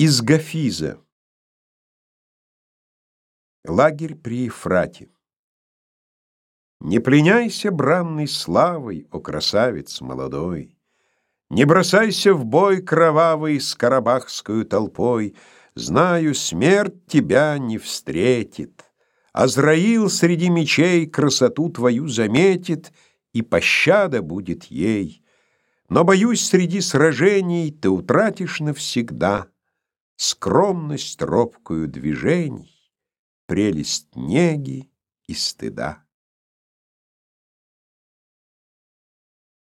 Из Гафиза. Лагерь при Ефрате. Не пленяйся бранной славой, о красавец молодой, Не бросайся в бой кровавый с карабахскую толпой, Знаю, смерть тебя не встретит. Азраил среди мечей красоту твою заметит, И пощада будет ей. Но, боюсь, среди сражений Ты утратишь навсегда скромность робкую движений, прелесть неги и стыда.